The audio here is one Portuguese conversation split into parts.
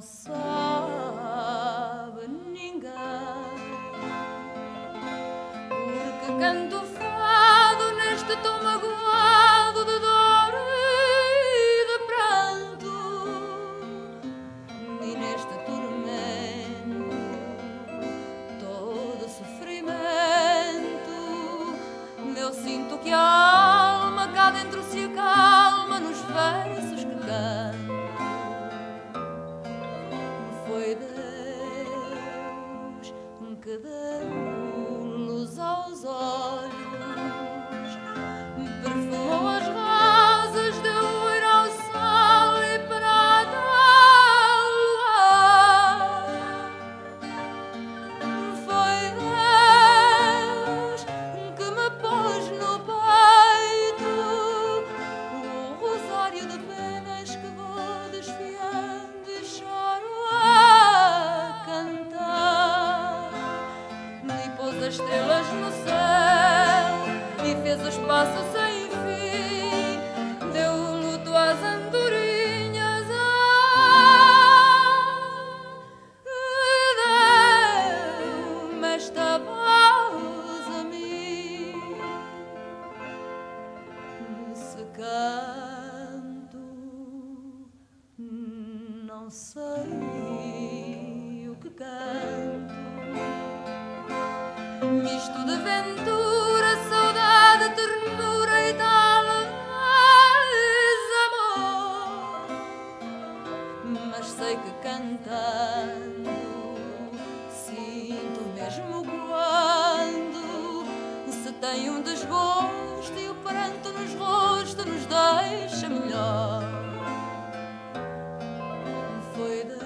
sabe ninguém. Porque canto fado neste tom Deus que deu estrelas no céu e fez o espaço sem fim. Deu luto às andorinhas. Deu-me esta voz a mim. Se canto, não sei Mas sei que cantando sinto mesmo quando se tem um desgosto e o pranto nos rostos nos deixa melhor. Foi Deus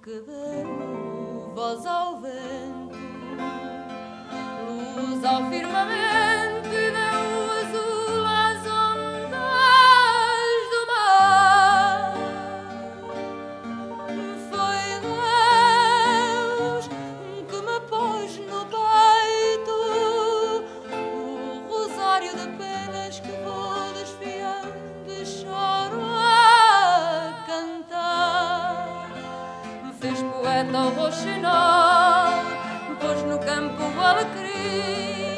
que deu voz ao vento, luz ao firmamento poeta o roxinol, pôs no campo o alecrim,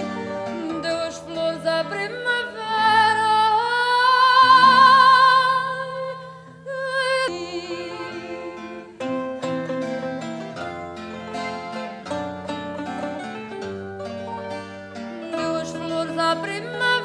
Deu